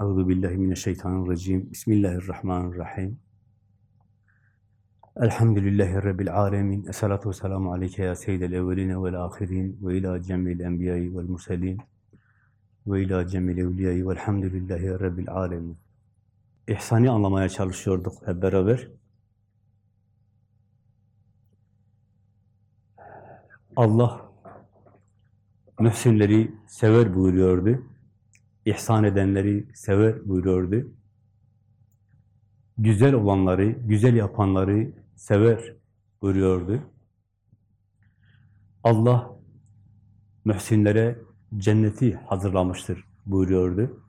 Euzu billahi mineşşeytanirracim. Bismillahirrahmanirrahim. Elhamdülillahi rabbil alamin. Essalatu vesselamu aleyke ya seyyidel evvelin ve'l ahirin ve ila cemil enbiya'i ve'l murselin ve ila cemil evliya'i ve'lhamdülillahi rabbil alamin. İhsani anlamaya çalışıyorduk hep beraber. Allah mühsinleri sever buyuruyordu. İhsan edenleri sever buyuruyordu. Güzel olanları, güzel yapanları sever buyuruyordu. Allah mühsinlere cenneti hazırlamıştır buyuruyordu.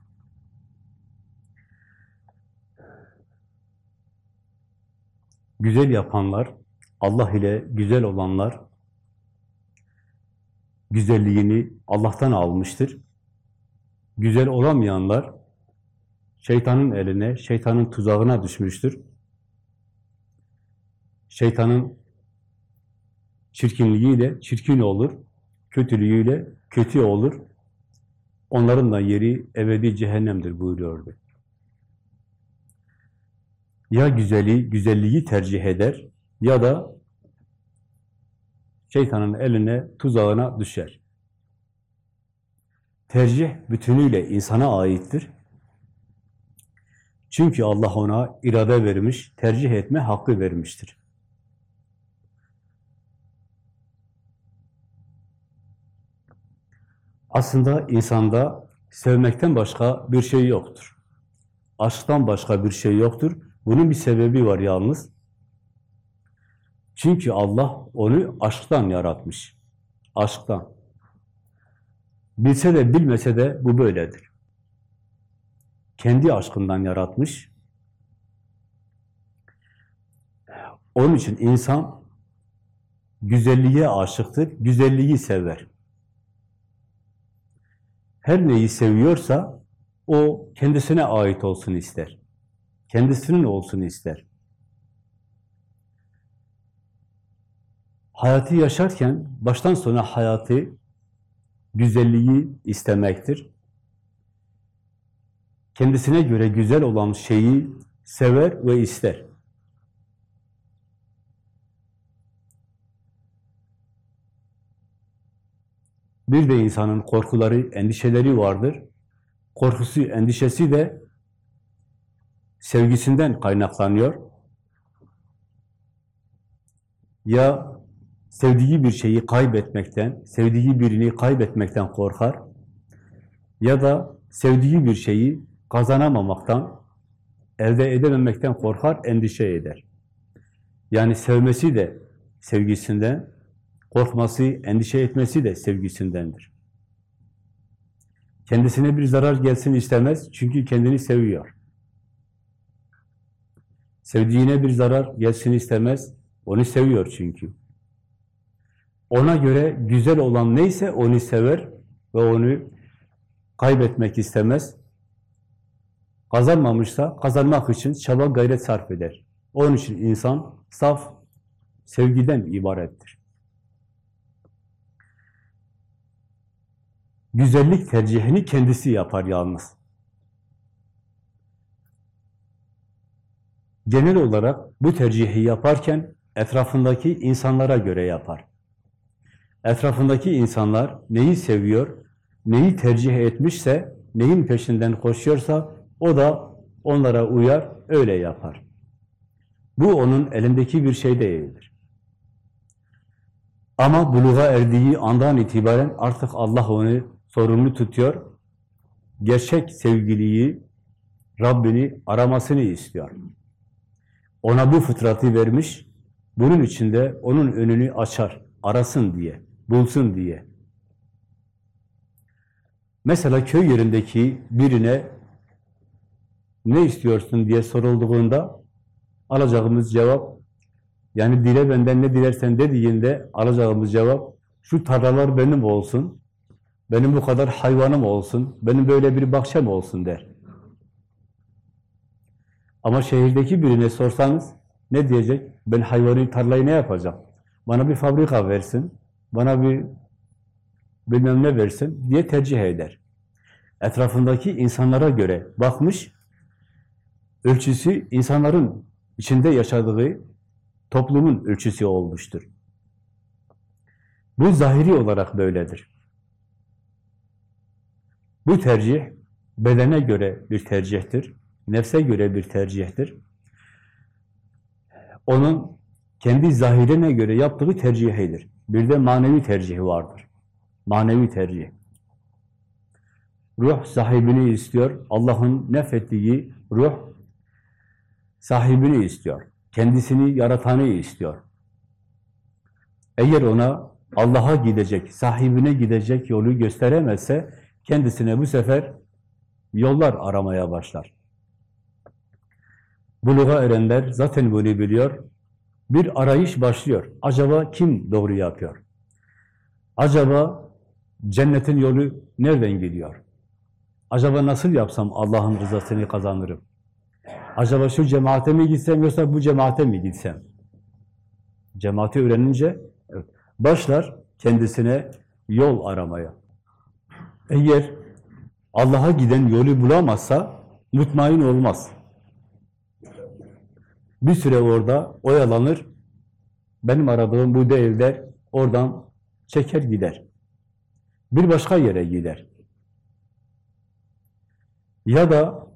Güzel yapanlar, Allah ile güzel olanlar, güzelliğini Allah'tan almıştır. Güzel olamayanlar, şeytanın eline, şeytanın tuzağına düşmüştür. Şeytanın çirkinliğiyle çirkin olur, kötülüğüyle kötü olur. Onların da yeri ebedi cehennemdir buyuruyordu. Ya güzeli, güzelliği tercih eder ya da şeytanın eline, tuzağına düşer. Tercih bütünüyle insana aittir. Çünkü Allah ona irade vermiş, tercih etme hakkı vermiştir. Aslında insanda sevmekten başka bir şey yoktur. Aşktan başka bir şey yoktur. Bunun bir sebebi var yalnız. Çünkü Allah onu aşktan yaratmış. Aşktan. Bilse de bilmese de bu böyledir. Kendi aşkından yaratmış. Onun için insan güzelliğe aşıktır, güzelliği sever. Her neyi seviyorsa o kendisine ait olsun ister. Kendisinin olsun ister. Hayatı yaşarken baştan sona hayatı, güzelliği istemektir. Kendisine göre güzel olan şeyi sever ve ister. Bir de insanın korkuları, endişeleri vardır. Korkusu, endişesi de sevgisinden kaynaklanıyor. Ya sevdiği bir şeyi kaybetmekten, sevdiği birini kaybetmekten korkar ya da sevdiği bir şeyi kazanamamaktan, elde edememekten korkar, endişe eder. Yani sevmesi de sevgisinden, korkması, endişe etmesi de sevgisindendir. Kendisine bir zarar gelsin istemez çünkü kendini seviyor. Sevdiğine bir zarar gelsin istemez, onu seviyor çünkü. Ona göre güzel olan neyse onu sever ve onu kaybetmek istemez. Kazanmamışsa kazanmak için çaba gayret sarf eder. Onun için insan saf sevgiden ibarettir. Güzellik tercihini kendisi yapar yalnız. Genel olarak bu tercihi yaparken etrafındaki insanlara göre yapar. Etrafındaki insanlar neyi seviyor, neyi tercih etmişse, neyin peşinden koşuyorsa o da onlara uyar, öyle yapar. Bu onun elindeki bir şey değildir. Ama buluğa erdiği andan itibaren artık Allah onu sorumlu tutuyor. Gerçek sevgiliyi, Rabbini aramasını istiyor. Ona bu fıtratı vermiş, bunun içinde onun önünü açar, arasın diye, bulsun diye. Mesela köy yerindeki birine ne istiyorsun diye sorulduğunda alacağımız cevap, yani dile benden ne dilersen dediğinde alacağımız cevap, şu tarlalar benim olsun, benim bu kadar hayvanım olsun, benim böyle bir bahçem olsun der. Ama şehirdeki birine sorsanız ne diyecek? Ben hayvanı, tarlayı ne yapacağım? Bana bir fabrika versin, bana bir bilmem ne versin diye tercih eder. etrafındaki insanlara göre bakmış, ölçüsü insanların içinde yaşadığı toplumun ölçüsü olmuştur. Bu zahiri olarak böyledir. Bu tercih bedene göre bir tercihtir, nefse göre bir tercihtir. Onun kendi zahirine göre yaptığı tercihidir. Bir de manevi tercihi vardır. Manevi tercih. Ruh sahibini istiyor. Allah'ın nefettiği ruh sahibini istiyor. Kendisini yaratanı istiyor. Eğer ona Allah'a gidecek, sahibine gidecek yolu gösteremezse kendisine bu sefer yollar aramaya başlar. Buluğa erenler zaten bunu biliyor. Bir arayış başlıyor. Acaba kim doğru yapıyor? Acaba cennetin yolu nereden gidiyor? Acaba nasıl yapsam Allah'ın rızasını kazanırım? Acaba şu cemaate mi gitsem yoksa bu cemaate mi gitsem? Cemaati öğrenince başlar kendisine yol aramaya. Eğer Allah'a giden yolu bulamazsa mutmain olmaz. Bir süre orada oyalanır, benim aradığım bu değil der, oradan çeker gider. Bir başka yere gider. Ya da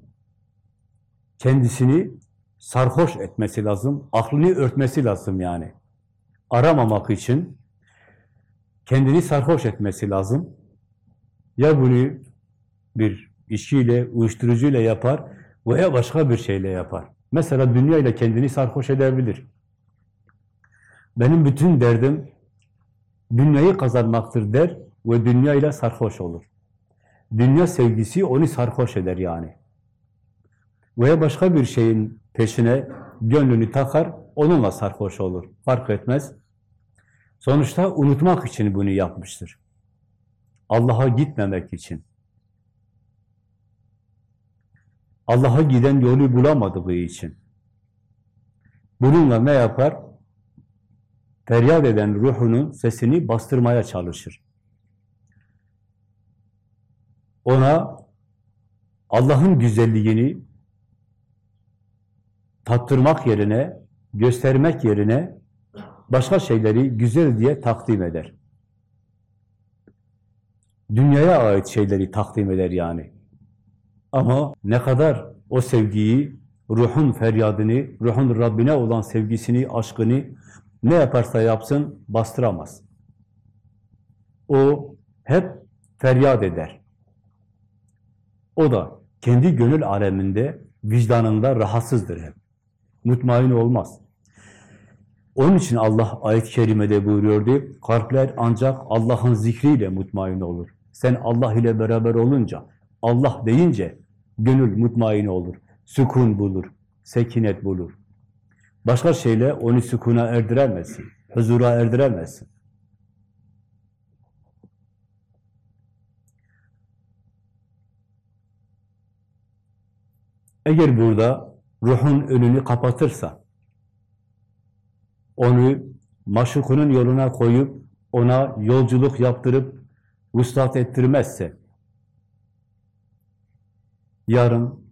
kendisini sarhoş etmesi lazım, aklını örtmesi lazım yani. Aramamak için kendini sarhoş etmesi lazım. Ya bunu bir içkiyle, uyuşturucuyla yapar veya başka bir şeyle yapar. Mesela dünya ile kendini sarhoş edebilir. Benim bütün derdim dünyayı kazanmaktır der ve dünya ile sarhoş olur. Dünya sevgisi onu sarhoş eder yani. Veya başka bir şeyin peşine gönlünü takar, onunla sarhoş olur. Fark etmez. Sonuçta unutmak için bunu yapmıştır. Allah'a gitmemek için. Allah'a giden yolu bulamadığı için. Bununla ne yapar? Feryat eden ruhunun sesini bastırmaya çalışır. Ona Allah'ın güzelliğini tattırmak yerine, göstermek yerine başka şeyleri güzel diye takdim eder. Dünyaya ait şeyleri takdim eder yani. Ama ne kadar o sevgiyi, ruhun feryadını, ruhun Rabbine olan sevgisini, aşkını ne yaparsa yapsın bastıramaz. O hep feryat eder. O da kendi gönül aleminde, vicdanında rahatsızdır hep. Mutmain olmaz. Onun için Allah ayet-i kerimede buyuruyordu, kalpler ancak Allah'ın zikriyle mutmain olur. Sen Allah ile beraber olunca, Allah deyince gönül mutmain olur, sükun bulur, sekinet bulur. Başka şeyle onu sükuna erdiremezsin, huzura erdiremezsin. Eğer burada ruhun önünü kapatırsa, onu maşukunun yoluna koyup, ona yolculuk yaptırıp, vuslat ettirmezse, yarın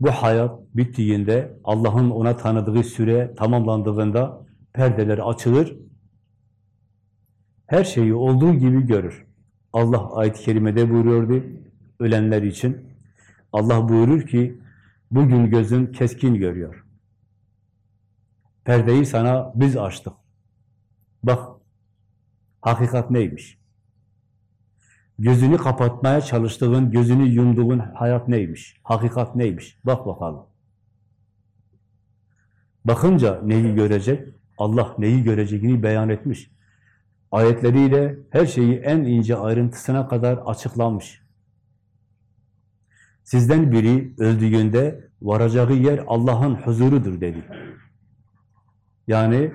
bu hayat bittiğinde, Allah'ın ona tanıdığı süre tamamlandığında perdeler açılır, her şeyi olduğu gibi görür. Allah ayet-i kerimede buyuruyordu, ölenler için. Allah buyurur ki, bugün gözün keskin görüyor. Perdeyi sana biz açtık. Bak, hakikat neymiş? Gözünü kapatmaya çalıştığın, gözünü yumduğun hayat neymiş? Hakikat neymiş? Bak bakalım. Bakınca neyi görecek? Allah neyi göreceğini beyan etmiş. Ayetleriyle her şeyi en ince ayrıntısına kadar açıklanmış. Sizden biri öldüğünde varacağı yer Allah'ın huzurudur dedi. Yani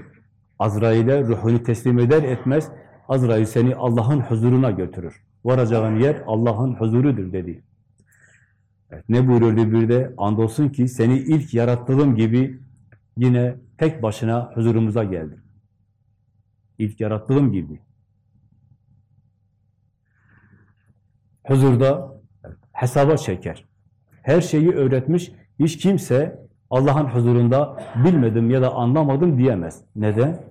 Azrail'e ruhunu teslim eder etmez Azrail seni Allah'ın huzuruna götürür. Varacağın yer Allah'ın huzurudur dedi. Evet, ne buyuruyordu bir de? Andolsun ki seni ilk yarattığım gibi yine tek başına huzurumuza geldin. İlk yarattığım gibi. Huzurda hesaba çeker. Her şeyi öğretmiş, hiç kimse Allah'ın huzurunda bilmedim ya da anlamadım diyemez. Neden?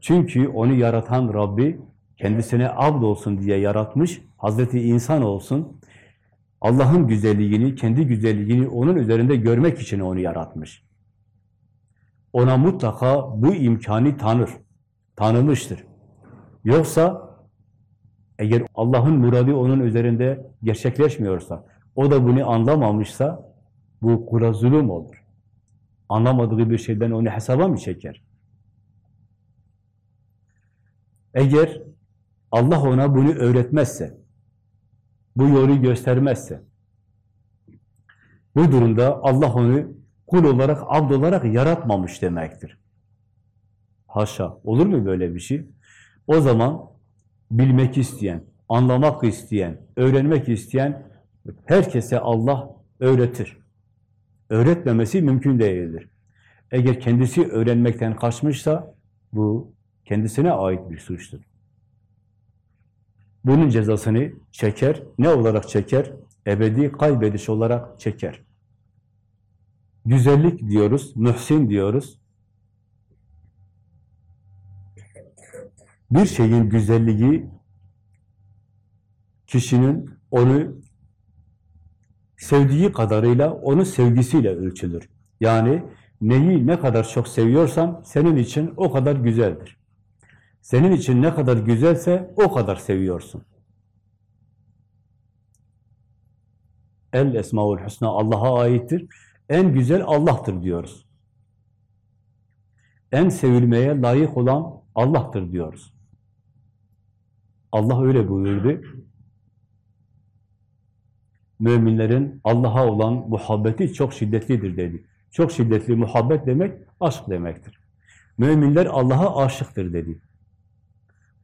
Çünkü onu yaratan Rabbi kendisine abd olsun diye yaratmış, Hazreti insan olsun, Allah'ın güzelliğini, kendi güzelliğini onun üzerinde görmek için onu yaratmış. Ona mutlaka bu imkanı tanır, tanımıştır. Yoksa eğer Allah'ın muradı onun üzerinde gerçekleşmiyorsa, o da bunu anlamamışsa, bu kula zulüm olur. Anlamadığı bir şeyden onu hesaba mı çeker? Eğer Allah ona bunu öğretmezse, bu yolu göstermezse, bu durumda Allah onu kul olarak, abd olarak yaratmamış demektir. Haşa, olur mu böyle bir şey? O zaman bilmek isteyen, anlamak isteyen, öğrenmek isteyen herkese Allah öğretir. Öğretmemesi mümkün değildir. Eğer kendisi öğrenmekten kaçmışsa bu kendisine ait bir suçtur. Bunun cezasını çeker. Ne olarak çeker? Ebedi kaybediş olarak çeker. Güzellik diyoruz, mühsin diyoruz. Bir şeyin güzelliği kişinin onu sevdiği kadarıyla onun sevgisiyle ölçülür. Yani neyi ne kadar çok seviyorsan senin için o kadar güzeldir. Senin için ne kadar güzelse o kadar seviyorsun. El Esmaül Hüsna Allah'a aittir. En güzel Allah'tır diyoruz. En sevilmeye layık olan Allah'tır diyoruz. Allah öyle buyurdu. Müminlerin Allah'a olan muhabbeti çok şiddetlidir dedi. Çok şiddetli muhabbet demek aşk demektir. Müminler Allah'a aşıktır dedi.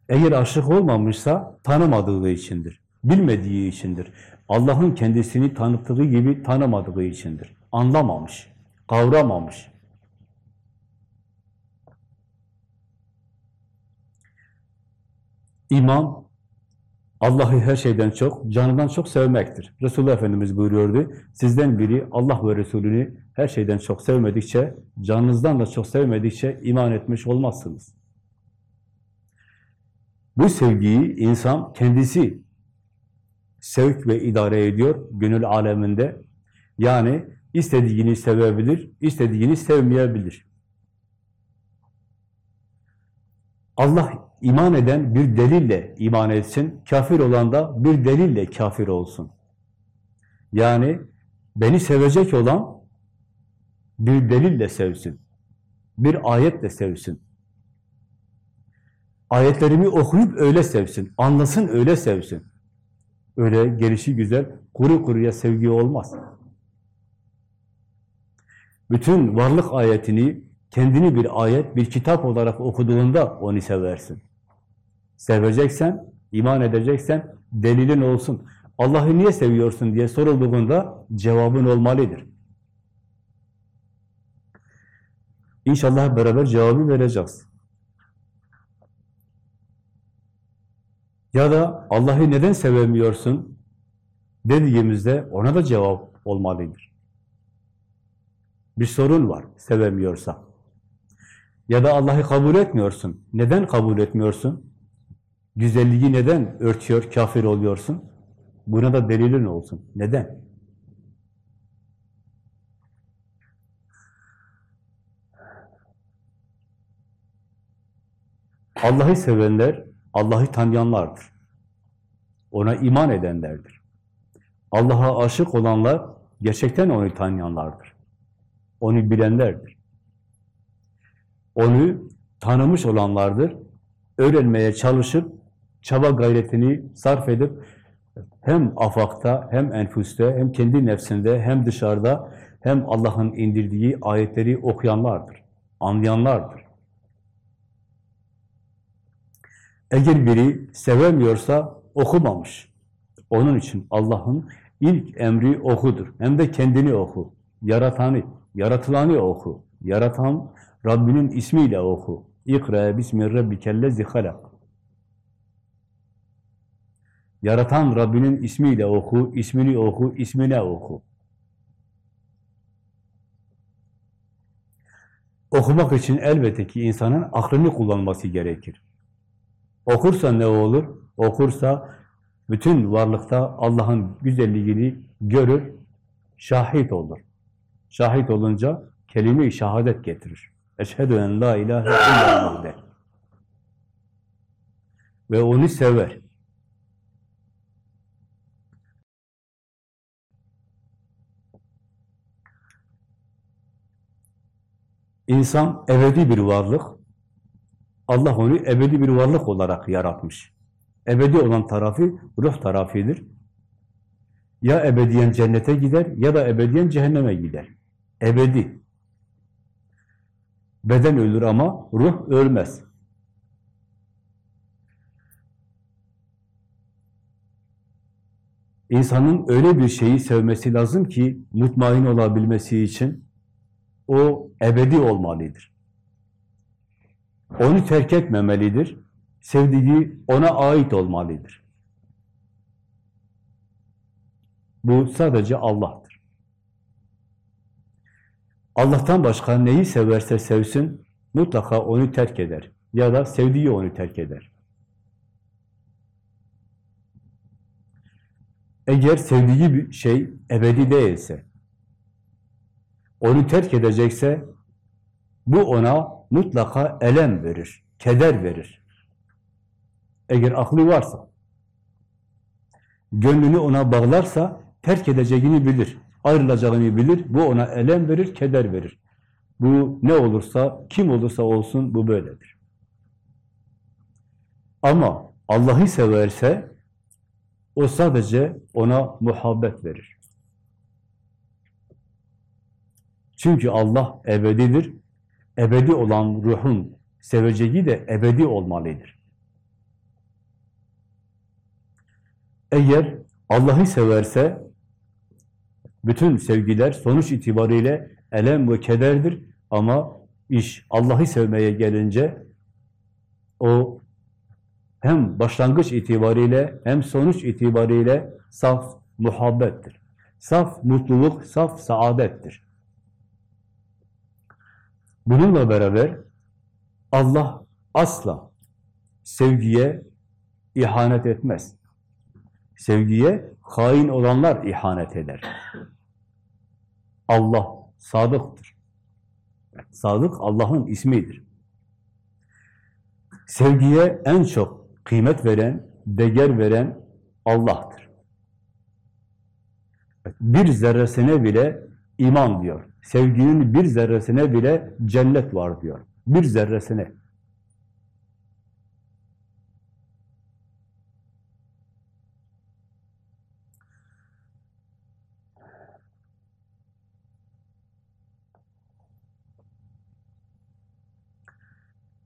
Eğer aşık olmamışsa tanımadığı içindir. Bilmediği içindir. Allah'ın kendisini tanıttığı gibi tanımadığı içindir. Anlamamış, kavramamış. İman, Allah'ı her şeyden çok, canından çok sevmektir. Resulullah Efendimiz buyuruyordu, sizden biri Allah ve Resulünü her şeyden çok sevmedikçe, canınızdan da çok sevmedikçe iman etmiş olmazsınız. Bu sevgiyi insan kendisi sevk ve idare ediyor gönül aleminde. Yani istediğini sevebilir, istediğini sevmeyebilir. Allah iman eden bir delille iman etsin, kafir olan da bir delille kafir olsun. Yani beni sevecek olan bir delille sevsin, bir ayetle sevsin. Ayetlerimi okuyup öyle sevsin, anlasın öyle sevsin. Öyle gelişi güzel, kuru kuruya sevgi olmaz. Bütün varlık ayetini, kendini bir ayet, bir kitap olarak okuduğunda onu seversin. Seveceksen, iman edeceksen delilin olsun. Allah'ı niye seviyorsun diye sorulduğunda cevabın olmalıdır. İnşallah beraber cevabı vereceğiz. Ya da Allah'ı neden sevemiyorsun dediğimizde ona da cevap olmalıdır. Bir sorun var sevemiyorsa. Ya da Allah'ı kabul etmiyorsun. Neden kabul etmiyorsun? Güzelliği neden örtüyor, kafir oluyorsun? Buna da delilin olsun. Neden? Allah'ı sevenler, Allah'ı tanıyanlardır. Ona iman edenlerdir. Allah'a aşık olanlar, gerçekten onu tanıyanlardır. Onu bilenlerdir. Onu tanımış olanlardır. Öğrenmeye çalışıp, çaba gayretini sarf edip, hem afakta, hem enfüste, hem kendi nefsinde, hem dışarıda, hem Allah'ın indirdiği ayetleri okuyanlardır, anlayanlardır. Eğer biri sevemiyorsa okumamış. Onun için Allah'ın ilk emri okudur. Hem de kendini oku. Yaratanı, yaratılanı oku. Yaratan Rabbinin ismiyle oku. İkra bismi rabbikellezi halak. Yaratan Rabbinin ismiyle oku, ismini oku, ismine oku. Okumak için elbette ki insanın aklını kullanması gerekir. Okursa ne olur? Okursa bütün varlıkta Allah'ın güzelliğini görür, şahit olur. Şahit olunca kelime-i şehadet getirir. Eşhedü en la ilahe illallah der. Ve onu sever. İnsan ebedi bir varlık. Allah onu ebedi bir varlık olarak yaratmış. Ebedi olan tarafı ruh tarafıdır. Ya ebediyen cennete gider ya da ebediyen cehenneme gider. Ebedi. Beden ölür ama ruh ölmez. İnsanın öyle bir şeyi sevmesi lazım ki mutmain olabilmesi için o ebedi olmalıdır. Onu terk etmemelidir. Sevdiği ona ait olmalıdır. Bu sadece Allah'tır. Allah'tan başka neyi severse sevsin, mutlaka onu terk eder. Ya da sevdiği onu terk eder. Eğer sevdiği bir şey ebedi değilse, onu terk edecekse, bu ona mutlaka elem verir, keder verir. Eğer aklı varsa, gönlünü ona bağlarsa, terk edeceğini bilir, ayrılacağını bilir, bu ona elem verir, keder verir. Bu ne olursa, kim olursa olsun bu böyledir. Ama Allah'ı severse, o sadece ona muhabbet verir. Çünkü Allah ebedidir. Ebedi olan ruhun seveceği de ebedi olmalıdır. Eğer Allah'ı severse bütün sevgiler sonuç itibariyle elem ve kederdir ama iş Allah'ı sevmeye gelince o hem başlangıç itibariyle hem sonuç itibariyle saf muhabbettir. Saf mutluluk, saf saadettir. Bununla beraber Allah asla sevgiye ihanet etmez. Sevgiye hain olanlar ihanet eder. Allah sadıktır. Sadık Allah'ın ismidir. Sevgiye en çok kıymet veren, değer veren Allah'tır. Bir zerresine bile iman diyor. Sevginin bir zerresine bile cennet var diyor. Bir zerresine.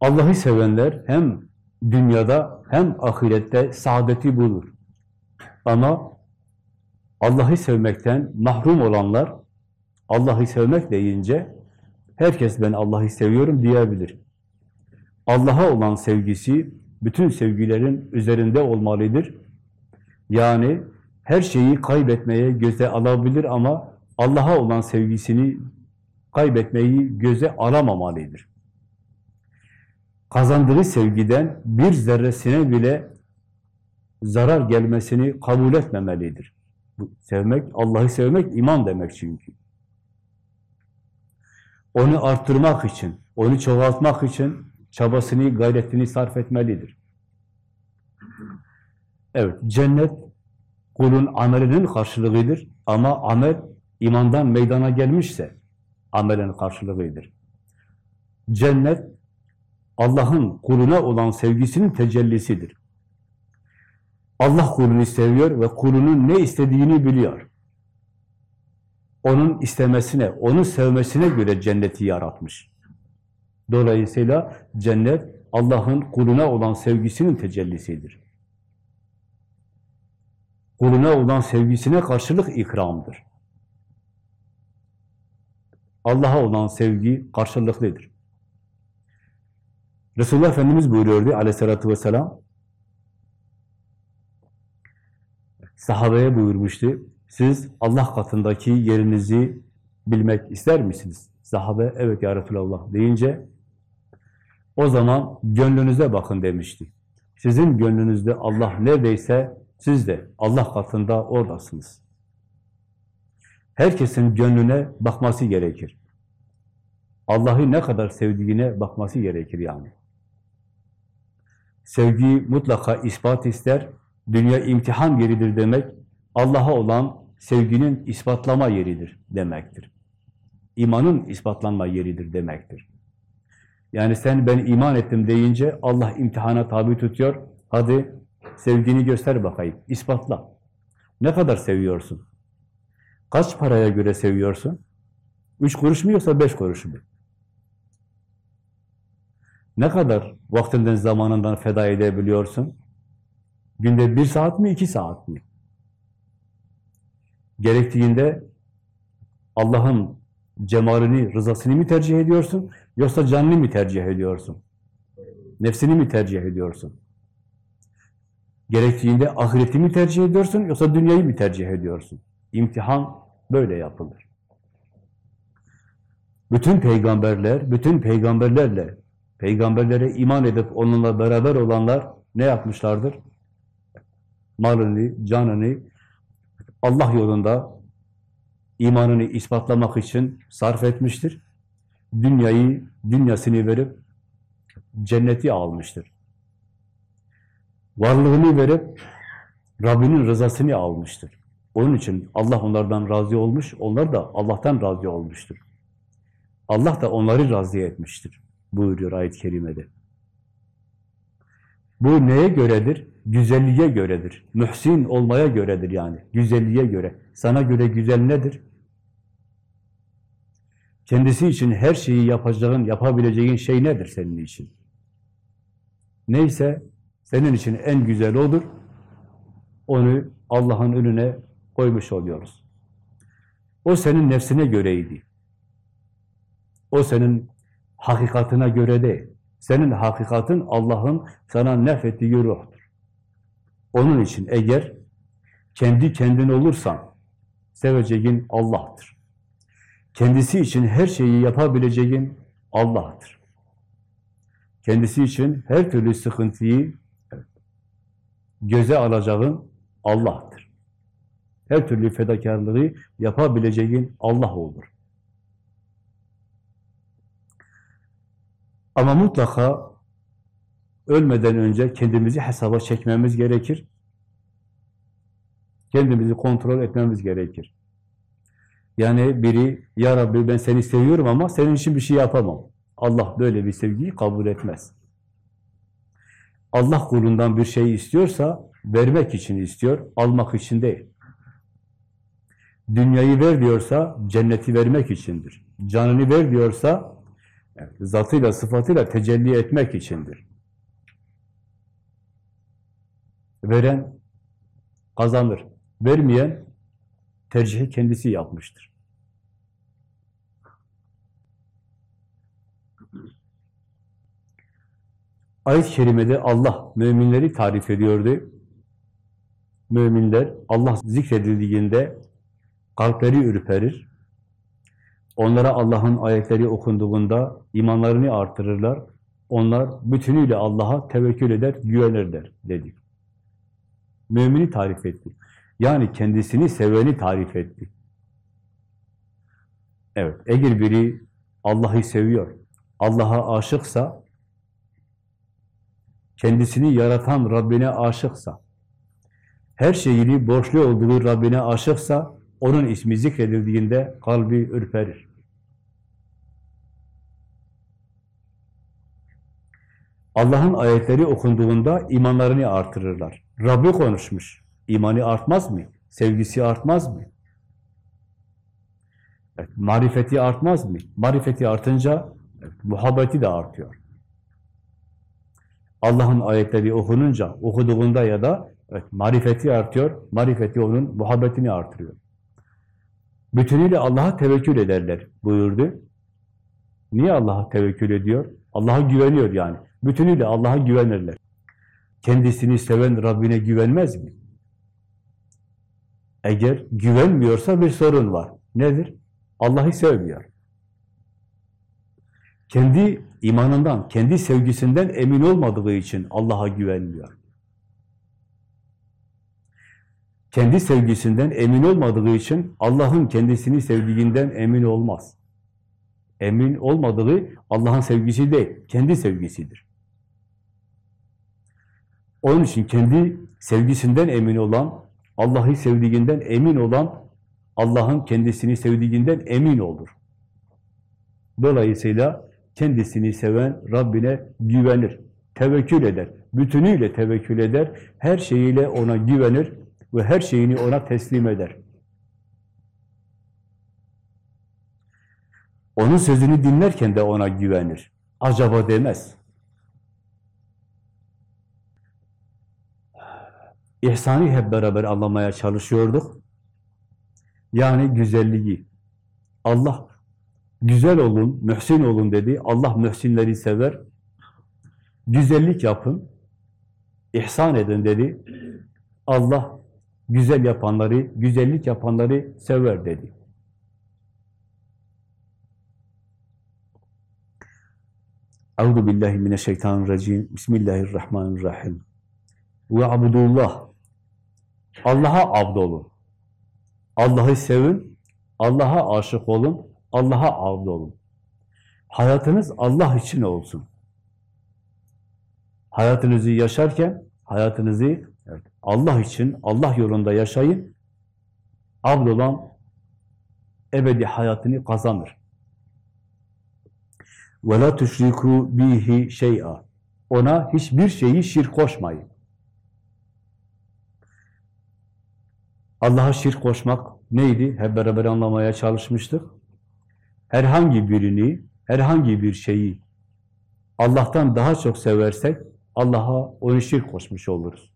Allah'ı sevenler hem dünyada hem ahirette saadeti bulur. Ama Allah'ı sevmekten mahrum olanlar Allah'ı sevmek deyince herkes ben Allah'ı seviyorum diyebilir. Allah'a olan sevgisi bütün sevgilerin üzerinde olmalıdır. Yani her şeyi kaybetmeye göze alabilir ama Allah'a olan sevgisini kaybetmeyi göze alamamalıdır. Kazandığı sevgiden bir zerresine bile zarar gelmesini kabul etmemelidir. Sevmek, Allah'ı sevmek iman demek çünkü onu arttırmak için, onu çoğaltmak için çabasını, gayretini sarf etmelidir. Evet, cennet kulun amelinin karşılığıdır ama amel imandan meydana gelmişse amelin karşılığıdır. Cennet Allah'ın kuluna olan sevgisinin tecellisidir. Allah kulunu seviyor ve kulunun ne istediğini biliyor onun istemesine, onu sevmesine göre cenneti yaratmış. Dolayısıyla cennet Allah'ın kuluna olan sevgisinin tecellisidir. Kuluna olan sevgisine karşılık ikramdır. Allah'a olan sevgi karşılıklıdır. Resulullah Efendimiz buyuruyordu aleyhissalatü vesselam, sahabeye buyurmuştu. Siz Allah katındaki yerinizi bilmek ister misiniz? Sahabe evet ya Resulallah deyince o zaman gönlünüze bakın demişti. Sizin gönlünüzde Allah neredeyse siz de Allah katında oradasınız. Herkesin gönlüne bakması gerekir. Allah'ı ne kadar sevdiğine bakması gerekir yani. Sevgi mutlaka ispat ister. Dünya imtihan yeridir demek, Allah'a olan sevginin ispatlama yeridir demektir. İmanın ispatlanma yeridir demektir. Yani sen ben iman ettim deyince Allah imtihana tabi tutuyor. Hadi sevgini göster bakayım, ispatla. Ne kadar seviyorsun? Kaç paraya göre seviyorsun? Üç kuruş mu yoksa beş kuruş mu? Ne kadar vaktinden, zamanından feda edebiliyorsun? Günde bir saat mi, iki saat mi? Gerektiğinde Allah'ın cemalini, rızasını mı tercih ediyorsun? Yoksa canını mı tercih ediyorsun? Nefsini mi tercih ediyorsun? Gerektiğinde ahireti mi tercih ediyorsun? Yoksa dünyayı mı tercih ediyorsun? İmtihan böyle yapılır. Bütün peygamberler, bütün peygamberlerle, peygamberlere iman edip onunla beraber olanlar ne yapmışlardır? Malını, canını Allah yolunda imanını ispatlamak için sarf etmiştir. Dünyayı, dünyasını verip cenneti almıştır. Varlığını verip Rabbinin rızasını almıştır. Onun için Allah onlardan razı olmuş, onlar da Allah'tan razı olmuştur. Allah da onları razı etmiştir buyuruyor ayet-i kerimede. Bu neye göredir? Güzelliğe göredir. Mühsin olmaya göredir yani. Güzelliğe göre. Sana göre güzel nedir? Kendisi için her şeyi yapacağın, yapabileceğin şey nedir senin için? Neyse senin için en güzel odur. Onu Allah'ın önüne koymuş oluyoruz. O senin nefsine göreydi. O senin hakikatine göre değil. Senin hakikatin Allah'ın sana nefettiği ruhtur. Onun için eğer kendi kendin olursan seveceğin Allah'tır. Kendisi için her şeyi yapabileceğin Allah'tır. Kendisi için her türlü sıkıntıyı göze alacağın Allah'tır. Her türlü fedakarlığı yapabileceğin Allah olur. Ama mutlaka ölmeden önce kendimizi hesaba çekmemiz gerekir. Kendimizi kontrol etmemiz gerekir. Yani biri, ya Rabbi ben seni seviyorum ama senin için bir şey yapamam. Allah böyle bir sevgiyi kabul etmez. Allah kulundan bir şey istiyorsa vermek için istiyor, almak için değil. Dünyayı ver diyorsa cenneti vermek içindir. Canını ver diyorsa zatıyla, sıfatıyla tecelli etmek içindir. Veren kazanır. Vermeyen tercihi kendisi yapmıştır. Ayet-i Kerime'de Allah müminleri tarif ediyordu. Müminler Allah zikredildiğinde kalpleri ürperir. Onlara Allah'ın ayetleri okunduğunda imanlarını artırırlar. Onlar bütünüyle Allah'a tevekkül eder, güvenirler dedi. Mümini tarif etti. Yani kendisini seveni tarif etti. Evet, eğer biri Allah'ı seviyor, Allah'a aşıksa, kendisini yaratan Rabbine aşıksa, her şeyini borçlu olduğu Rabbine aşıksa, onun ismi zikredildiğinde kalbi ürperir. Allah'ın ayetleri okunduğunda imanlarını artırırlar. Rabbi konuşmuş. İmanı artmaz mı? Sevgisi artmaz mı? Evet, marifeti artmaz mı? Marifeti artınca evet, muhabbeti de artıyor. Allah'ın ayetleri okununca, okuduğunda ya da evet, marifeti artıyor, marifeti onun muhabbetini artırıyor. Bütünüyle Allah'a tevekkül ederler buyurdu. Niye Allah'a tevekkül ediyor? Allah'a güveniyor yani. Bütünüyle Allah'a güvenirler. Kendisini seven Rabbine güvenmez mi? Eğer güvenmiyorsa bir sorun var. Nedir? Allah'ı sevmiyor. Kendi imanından, kendi sevgisinden emin olmadığı için Allah'a güvenmiyor. Kendi sevgisinden emin olmadığı için Allah'ın kendisini sevdiğinden emin olmaz. Emin olmadığı Allah'ın sevgisi değil, kendi sevgisidir. Onun için kendi sevgisinden emin olan, Allah'ı sevdiğinden emin olan, Allah'ın kendisini sevdiğinden emin olur. Dolayısıyla kendisini seven Rabbine güvenir, tevekkül eder, bütünüyle tevekkül eder, her şeyiyle ona güvenir ve her şeyini ona teslim eder. Onun sözünü dinlerken de ona güvenir. Acaba demez. İhsanı hep beraber anlamaya çalışıyorduk. Yani güzelliği. Allah güzel olun, mühsin olun dedi. Allah mühsinleri sever. Güzellik yapın, ihsan edin dedi. Allah güzel yapanları, güzellik yapanları sever dedi. Euzu billahi mineşşeytanirracim. Bismillahirrahmanirrahim. Ve abdullah. Allah'a abdolun. Allah'ı sevin, Allah'a aşık olun, Allah'a abdolun. Hayatınız Allah için olsun. Hayatınızı yaşarken, hayatınızı evet, Allah için, Allah yolunda yaşayın. Abdolan ebedi hayatını kazanır. وَلَا تُشْرِكُوا bihi şey'a. Ona hiçbir şeyi şirk koşmayın. Allah'a şirk koşmak neydi? Hep beraber anlamaya çalışmıştık. Herhangi birini, herhangi bir şeyi Allah'tan daha çok seversek Allah'a onu şirk koşmuş oluruz.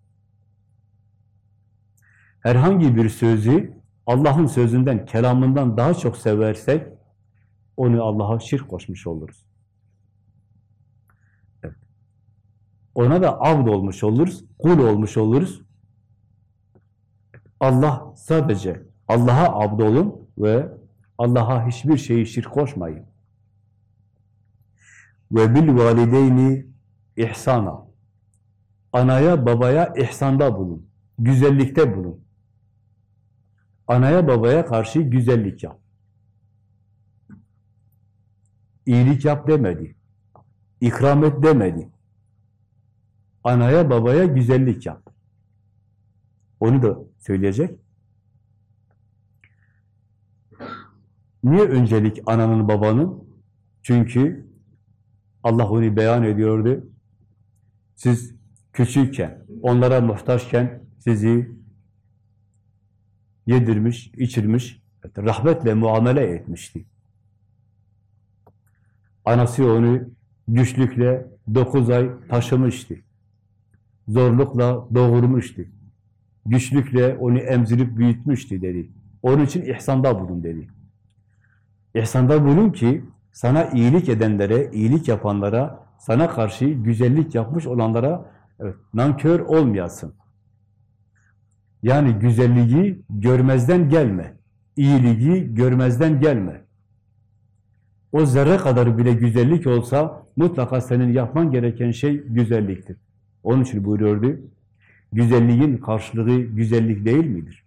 Herhangi bir sözü Allah'ın sözünden, kelamından daha çok seversek onu Allah'a şirk koşmuş oluruz. Ona da abd olmuş oluruz, kul olmuş oluruz. Allah sadece Allah'a abd olun ve Allah'a hiçbir şeyi şirk koşmayın. Ve bil valideyni ihsana. Anaya babaya ihsanda bulun. Güzellikte bulun. Anaya babaya karşı güzellik yap. İyilik yap demedi. İkram et demedi. Anaya babaya güzellik yap. Onu da söyleyecek. Niye öncelik ananın babanın? Çünkü Allah onu beyan ediyordu. Siz küçükken, onlara muhtaçken sizi yedirmiş, içirmiş, rahmetle muamele etmişti. Anası onu güçlükle dokuz ay taşımıştı. Zorlukla doğurmuştu. Güçlükle onu emzirip büyütmüştü dedi. Onun için ihsanda bulun dedi. İhsanda bulun ki sana iyilik edenlere, iyilik yapanlara, sana karşı güzellik yapmış olanlara evet, nankör olmayasın. Yani güzelliği görmezden gelme. İyiliği görmezden gelme. O zerre kadar bile güzellik olsa mutlaka senin yapman gereken şey güzelliktir. Onun için buyuruyordu. Güzelliğin karşılığı güzellik değil midir?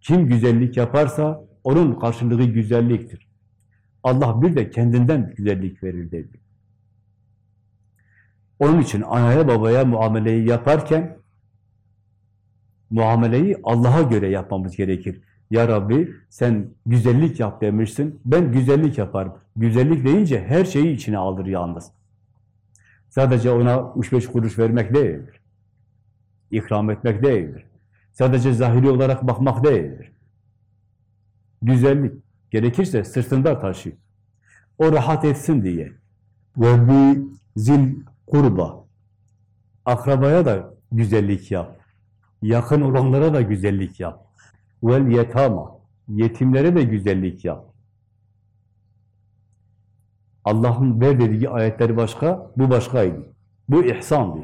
Kim güzellik yaparsa onun karşılığı güzelliktir. Allah bir de kendinden güzellik verir dedi. Onun için anaya babaya muameleyi yaparken muameleyi Allah'a göre yapmamız gerekir. Ya Rabbi sen güzellik yap demişsin, ben güzellik yaparım. Güzellik deyince her şeyi içine alır yalnız. Sadece ona üç beş kuruş vermek değildir. İkram etmek değildir. Sadece zahiri olarak bakmak değildir. Güzellik. Gerekirse sırtında taşı. O rahat etsin diye. Ve bir zil kurba. Akrabaya da güzellik yap. Yakın olanlara da güzellik yap. Vel yetama. Yetimlere de güzellik yap. Allah'ın ver dediği ayetleri başka, bu başkaydı. Bu ihsandı.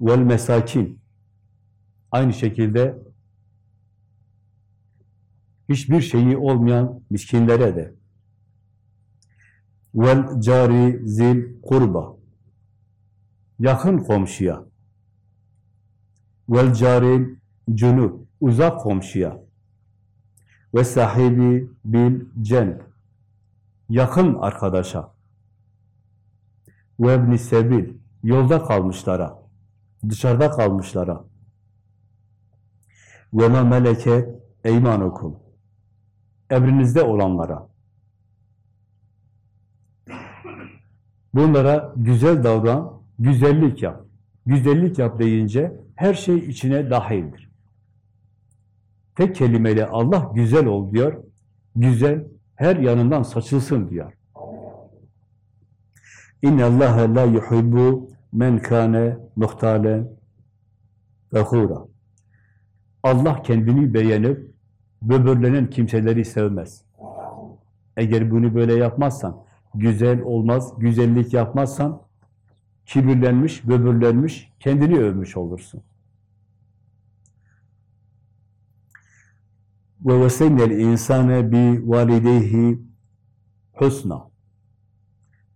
Vel mesakin. Aynı şekilde hiçbir şeyi olmayan miskinlere de vel cari zil kurba yakın komşuya vel caril cunub uzak komşuya ve sahibi bil cenb yakın arkadaşa ibn sebil yolda kalmışlara dışarıda kalmışlara ve ma meleket eymanukum emrinizde olanlara bunlara güzel davran, güzellik yap. Güzellik yap deyince her şey içine dahildir. Tek kelimeyle Allah güzel ol diyor. Güzel her yanından saçılsın diyor. İnne Allah la yuhibbu men kane muhtalen fehura. Allah kendini beğenip böbürlenen kimseleri sevmez. Eğer bunu böyle yapmazsan, güzel olmaz, güzellik yapmazsan, kibirlenmiş, böbürlenmiş, kendini övmüş olursun. Ve veseynel insane bi valideyhi husna.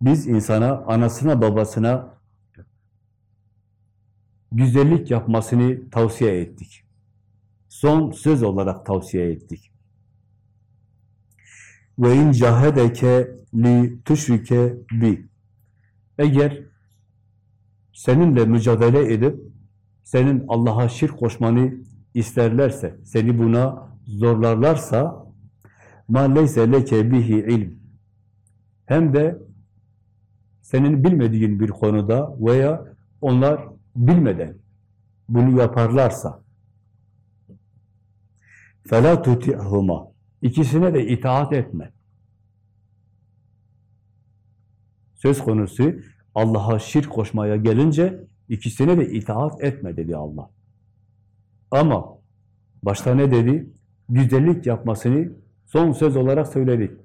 Biz insana, anasına, babasına güzellik yapmasını tavsiye ettik. Son söz olarak tavsiye ettik. Ve in cahedeke li tuşrike bi. Eğer seninle mücadele edip senin Allah'a şirk koşmanı isterlerse, seni buna zorlarlarsa ma leyse leke bihi ilm hem de senin bilmediğin bir konuda veya onlar bilmeden bunu yaparlarsa fela tuti'huma ikisine de itaat etme. Söz konusu Allah'a şirk koşmaya gelince ikisine de itaat etme dedi Allah. Ama başta ne dedi? Güzellik yapmasını son söz olarak söyledi.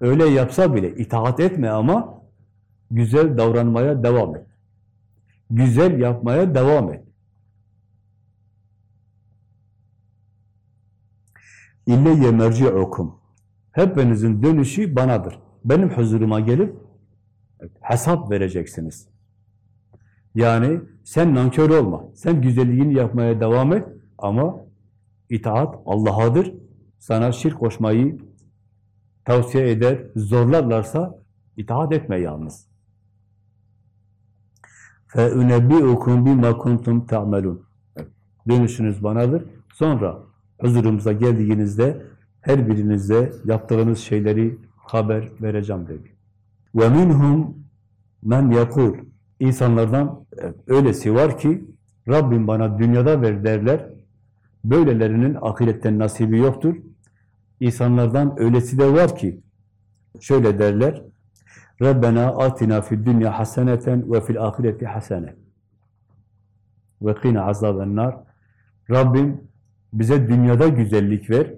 Öyle yapsa bile itaat etme ama güzel davranmaya devam et. Güzel yapmaya devam et. İlleyye merci'ukum. Hepinizin dönüşü banadır. Benim huzuruma gelip hesap vereceksiniz. Yani sen nankör olma. Sen güzelliğini yapmaya devam et ama itaat Allah'adır. Sana şirk koşmayı tavsiye eder, zorlarlarsa itaat etme yalnız. فَاُنَبِّئُكُمْ بِمَا كُنْتُمْ تَعْمَلُونَ Dönüşünüz banadır. Sonra huzurumuza geldiğinizde her birinizde yaptığınız şeyleri haber vereceğim dedi. وَمِنْهُمْ men yakul İnsanlardan öylesi var ki Rabbim bana dünyada ver derler. Böylelerinin ahiretten nasibi yoktur. İnsanlardan öylesi de var ki şöyle derler. Rabbena atina fid dünya haseneten ve fil ahireti hasene. Ve qina azaben nar. Rabbim bize dünyada güzellik ver.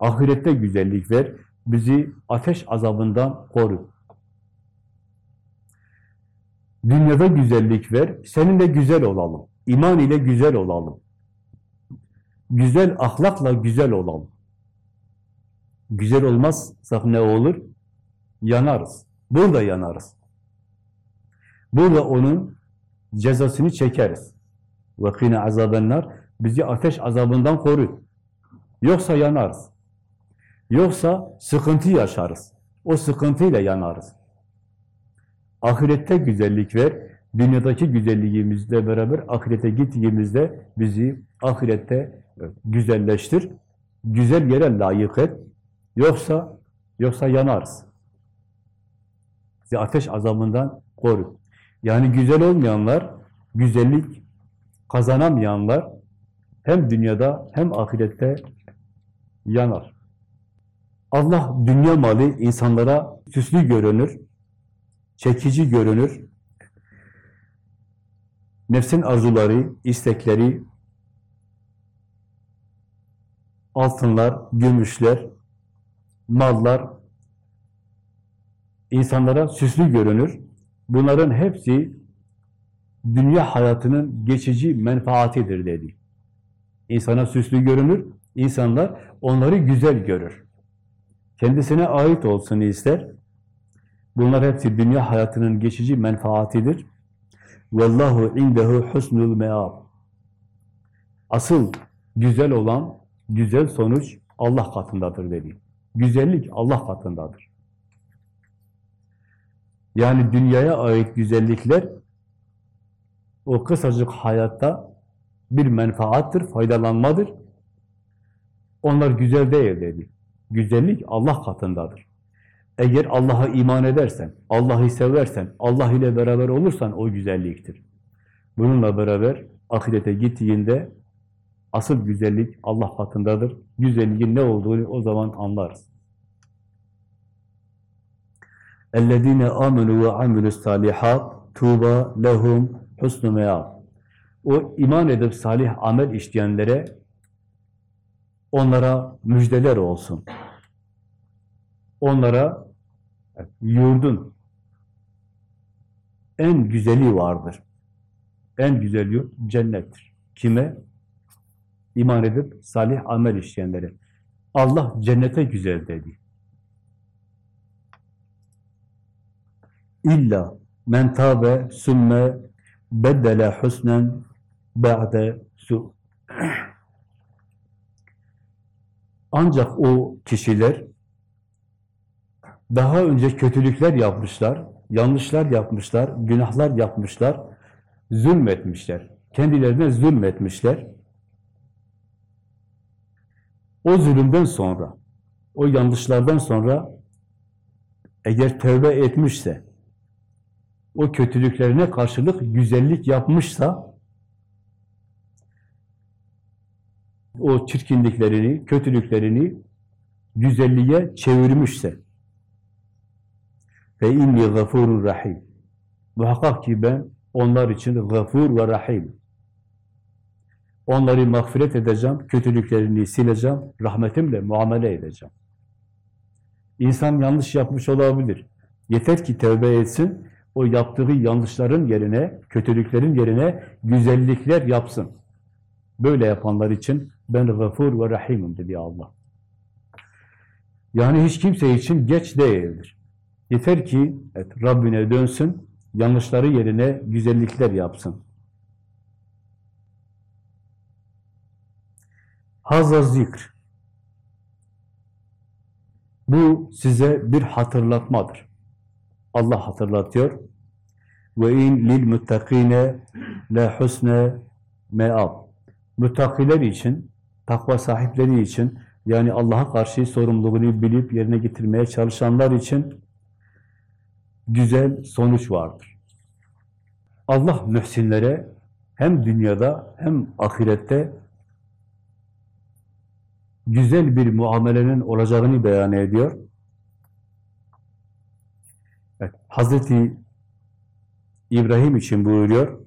Ahirette güzellik ver. Bizi ateş azabından koru. Dünyada güzellik ver, seninle güzel olalım. İman ile güzel olalım Güzel ahlakla güzel olalım. Güzel olmazsak ne olur? Yanarız. Burada yanarız. Burada onun cezasını çekeriz. وَقِينَ azabenler Bizi ateş azabından koru. Yoksa yanarız. Yoksa sıkıntı yaşarız. O sıkıntıyla yanarız. Ahirette güzellik ver. Dünyadaki güzelliğimizle beraber ahirete gittiğimizde bizi ahirette güzelleştir. Güzel yere layık et. Yoksa yoksa yanarız. Bizi ateş azabından koru. Yani güzel olmayanlar, güzellik kazanamayanlar hem dünyada hem ahirette yanar. Allah dünya malı insanlara süslü görünür, çekici görünür. Nefsin arzuları, istekleri, altınlar, gümüşler, mallar insanlara süslü görünür. Bunların hepsi dünya hayatının geçici menfaatidir dedi. insana süslü görünür, insanlar onları güzel görür. Kendisine ait olsun ister. Bunlar hepsi dünya hayatının geçici menfaatidir. Vallahu indehu husnul meab. Asıl güzel olan, güzel sonuç Allah katındadır dedi. Güzellik Allah katındadır. Yani dünyaya ait güzellikler o kısacık hayatta bir menfaattır, faydalanmadır. Onlar güzel değil dedi. Güzellik Allah katındadır. Eğer Allah'a iman edersen, Allah'ı seversen, Allah ile beraber olursan o güzelliktir. Bununla beraber ahirete gittiğinde asıl güzellik Allah katındadır. Güzelliğin ne olduğunu o zaman anlarız. اَلَّذ۪ينَ آمَنُوا وَعَمِلُوا الصَّالِحَاتِ tuğba lehum husnu meab. O iman edip salih amel işleyenlere onlara müjdeler olsun. Onlara yurdun en güzeli vardır. En güzel yurt cennettir. Kime? İman edip salih amel işleyenlere. Allah cennete güzel dedi. İlla men tabe sümme beddele husnen ba'de su. Ancak o kişiler daha önce kötülükler yapmışlar, yanlışlar yapmışlar, günahlar yapmışlar, zulmetmişler. Kendilerine zulmetmişler. O zulümden sonra, o yanlışlardan sonra eğer tövbe etmişse, o kötülüklerine karşılık güzellik yapmışsa, o çirkinliklerini, kötülüklerini güzelliğe çevirmişse, ve inni gafurur rahim. Muhakkak ki ben onlar için gafur ve rahim. Onları mağfiret edeceğim, kötülüklerini sileceğim, rahmetimle muamele edeceğim. İnsan yanlış yapmış olabilir. Yeter ki tevbe etsin, o yaptığı yanlışların yerine, kötülüklerin yerine güzellikler yapsın. Böyle yapanlar için ben gafur ve rahimim dedi Allah. Yani hiç kimse için geç değildir. Yeter ki evet, Rabbine dönsün, yanlışları yerine güzellikler yapsın. Hazır zikr. Bu size bir hatırlatmadır. Allah hatırlatıyor. Ve in lil muttakine la husne me'ab. Muttakiler için, takva sahipleri için, yani Allah'a karşı sorumluluğunu bilip yerine getirmeye çalışanlar için güzel sonuç vardır. Allah mühsinlere hem dünyada hem ahirette güzel bir muamelenin olacağını beyan ediyor. Evet, Hazreti İbrahim için buyuruyor.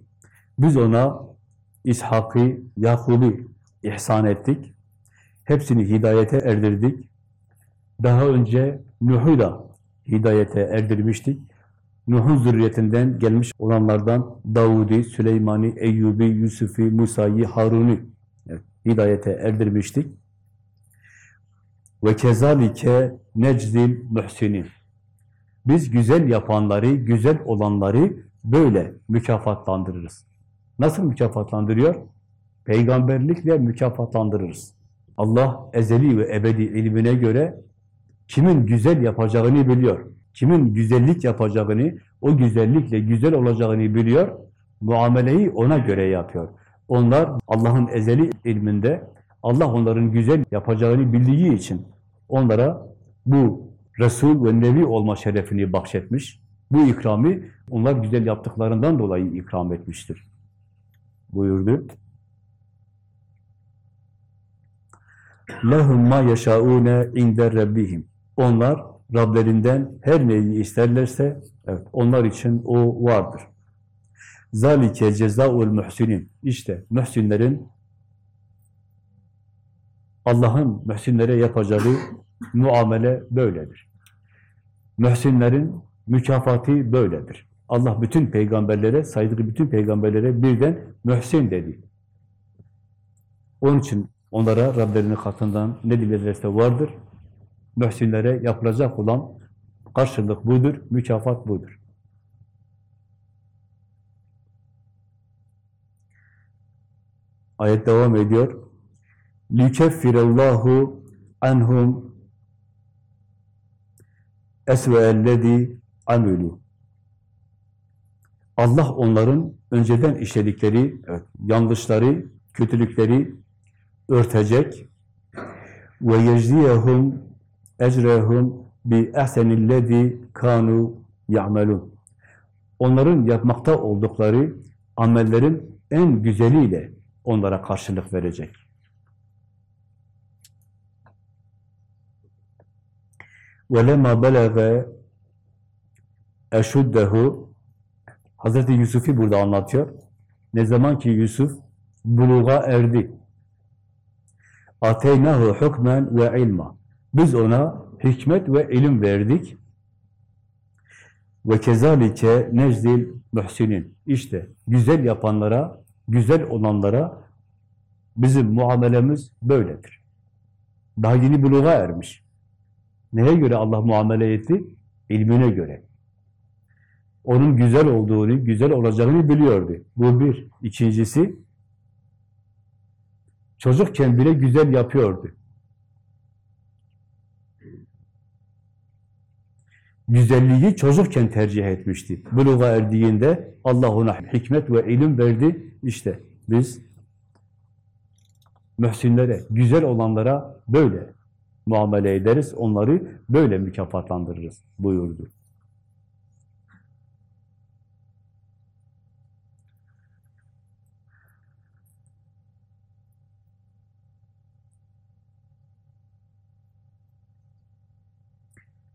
Biz ona İshak'ı, Yakub'u ihsan ettik. Hepsini hidayete erdirdik. Daha önce Nuh'u da hidayete erdirmiştik. Nuh'un zürriyetinden gelmiş olanlardan Davud'u, Süleyman'ı, Eyyub'i, Yusuf'u, Musa'yı, Harun'u evet, hidayete erdirmiştik. Ve kezalike neczil muhsinin. Biz güzel yapanları, güzel olanları böyle mükafatlandırırız. Nasıl mükafatlandırıyor? Peygamberlikle mükafatlandırırız. Allah ezeli ve ebedi ilmine göre kimin güzel yapacağını biliyor. Kimin güzellik yapacağını, o güzellikle güzel olacağını biliyor. Muameleyi ona göre yapıyor. Onlar Allah'ın ezeli ilminde Allah onların güzel yapacağını bildiği için onlara bu Resul ve Nebi olma şerefini bahşetmiş. Bu ikrami onlar güzel yaptıklarından dolayı ikram etmiştir. Buyurdu. لَهُمْ مَا يَشَاءُونَ اِنْدَ رَبِّهِمْ Onlar Rablerinden her neyi isterlerse evet, onlar için o vardır. Zalike cezaul muhsinin. İşte mühsinlerin Allah'ın mühsinlere yapacağı muamele böyledir. Mühsinlerin mükafatı böyledir. Allah bütün peygamberlere, saydığı bütün peygamberlere birden mühsin dedi. Onun için onlara Rablerinin katından ne dilerlerse vardır. Mühsinlere yapılacak olan karşılık budur, mükafat budur. Ayet devam ediyor lükeffirallahu anhum esve'ellezî amilû. Allah onların önceden işledikleri evet, yanlışları, kötülükleri örtecek ve yecziyehum ecrehum bi ehsenillezî kanu ya'melûn. Onların yapmakta oldukları amellerin en güzeliyle onlara karşılık verecek. وَلَمَا بَلَغَ eşuddehu Hazreti Yusuf'u burada anlatıyor. Ne zaman ki Yusuf buluğa erdi. Ateynahu hukmen ve ilma. Biz ona hikmet ve ilim verdik. Ve kezalike necdil muhsinin. İşte güzel yapanlara, güzel olanlara bizim muamelemiz böyledir. Daha yeni buluğa ermiş. Neye göre Allah muamele etti? İlmine göre. Onun güzel olduğunu, güzel olacağını biliyordu. Bu bir. İkincisi, çocukken bile güzel yapıyordu. Güzelliği çocukken tercih etmişti. Buluğa erdiğinde Allah ona hikmet ve ilim verdi. İşte biz mühsinlere, güzel olanlara böyle muamele ederiz, onları böyle mükafatlandırırız buyurdu.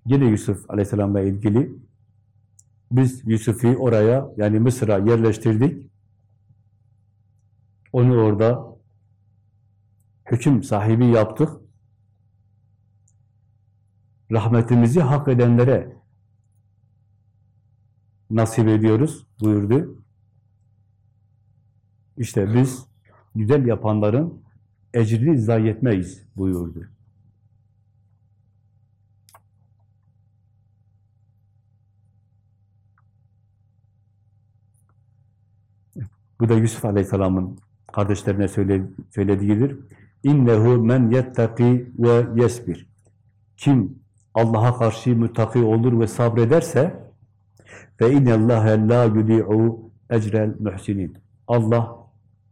Yine Yusuf Aleyhisselam'la ilgili biz Yusuf'u oraya yani Mısır'a yerleştirdik. Onu orada hüküm sahibi yaptık. Rahmetimizi hak edenlere nasip ediyoruz buyurdu. İşte biz güzel yapanların ecrini zayi etmeyiz buyurdu. Bu da Yusuf Aleyhisselam'ın kardeşlerine söylediğidir. İnnehu men yettaki ve yesbir. Kim Allah'a karşı müttaki olur ve sabrederse ve innallâhe lâ yudi'u ecrel muhsinin. Allah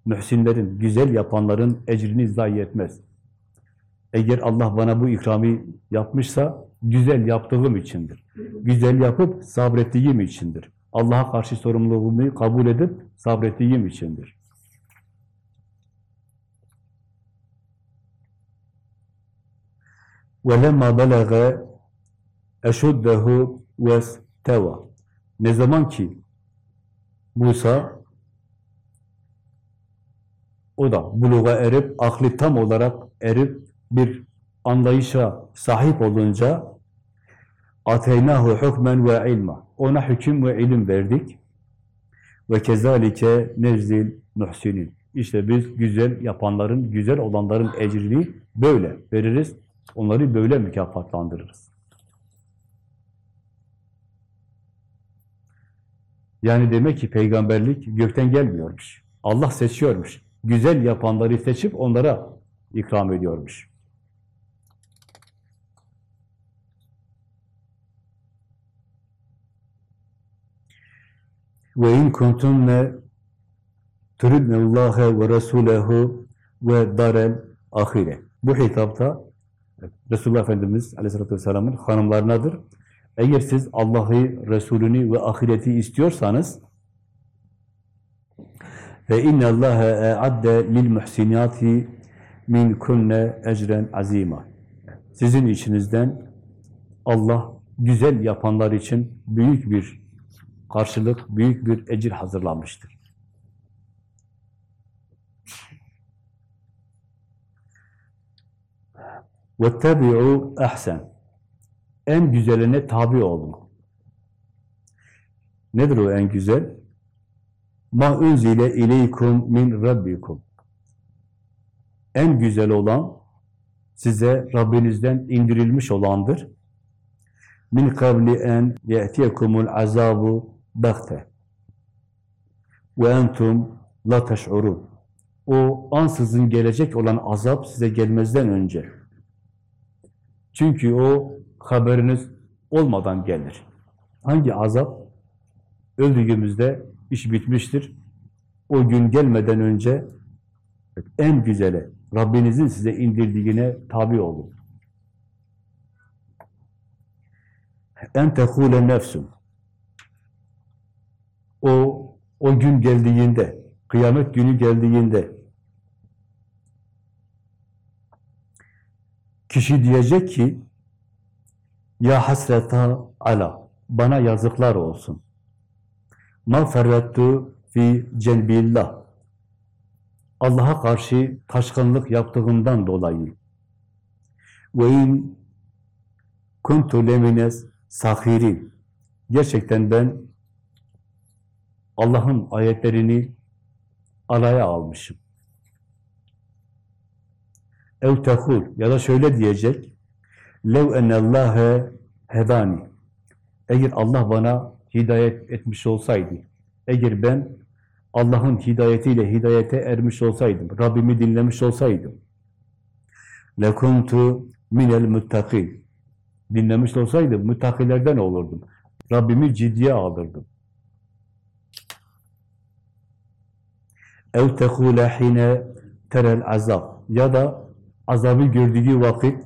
mühsinlerin, güzel yapanların ecrini zayi etmez. Eğer Allah bana bu ikrami yapmışsa güzel yaptığım içindir. Güzel yapıp sabrettiğim içindir. Allah'a karşı sorumluluğumu kabul edip sabrettiğim içindir. وَلَمَّا بَلَغَ eşuddehu ves teva. Ne zaman ki Musa o da buluğa erip, aklı tam olarak erip bir anlayışa sahip olunca ateynahu hukmen ve ilma. Ona hüküm ve ilim verdik. Ve kezalike nezil muhsinin. İşte biz güzel yapanların, güzel olanların ecrini böyle veririz. Onları böyle mükafatlandırırız. Yani demek ki peygamberlik gökten gelmiyormuş. Allah seçiyormuş. Güzel yapanları seçip onlara ikram ediyormuş. Ve in kuntunne turidnallâhe ve rasûlehu ve darel ahire. Bu hitapta Resulullah Efendimiz Aleyhisselatü Vesselam'ın hanımlarınadır. Eğer siz Allah'ı, Resulünü ve ahireti istiyorsanız ve inna Allaha e'adde lil muhsinati min kunne ecren azima. Sizin içinizden Allah güzel yapanlar için büyük bir karşılık, büyük bir ecir hazırlanmıştır. وَاتَّبِعُوا اَحْسَنِ en güzeline tabi olma. Nedir o en güzel? Ma unzile ileykum min rabbikum. En güzel olan size Rabbinizden indirilmiş olandır. Min kavli en ye'tiyekumul azabu bakte ve entum la teş'urun. O ansızın gelecek olan azap size gelmezden önce. Çünkü o haberiniz olmadan gelir. Hangi azap? Öldüğümüzde iş bitmiştir. O gün gelmeden önce en güzeli, Rabbinizin size indirdiğine tabi olun. En tekule nefsun. O, o gün geldiğinde, kıyamet günü geldiğinde kişi diyecek ki ya hasreta ala bana yazıklar olsun. Ma ferrettu fi cenbillah Allah'a karşı taşkınlık yaptığından dolayı ve in kuntu lemines sahirin gerçekten ben Allah'ın ayetlerini alaya almışım. Ev tehul ya da şöyle diyecek lev ennallâhe hedani eğer Allah bana hidayet etmiş olsaydı eğer ben Allah'ın hidayetiyle hidayete ermiş olsaydım, Rabbimi dinlemiş olsaydım, lekuntu minel muttakin. Dinlemiş olsaydım, müttakilerden olurdum. Rabbimi ciddiye alırdım. ev tekule hine terel azab ya da azabı gördüğü vakit